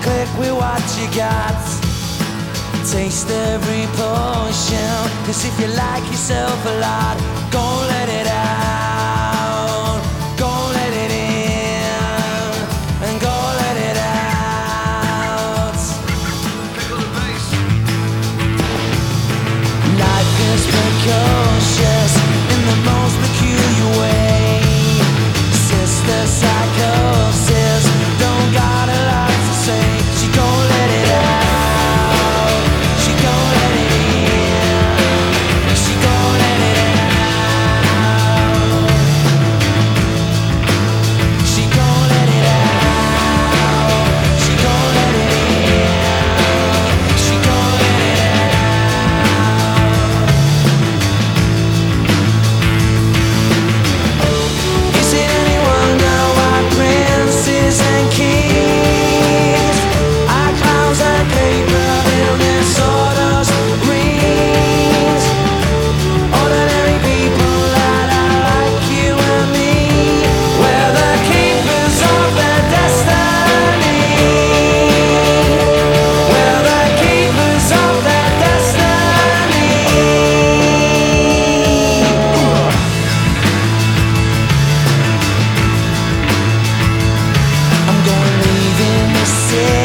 click with what you got. Taste every potion. Cause if you like yourself a lot, go yeah.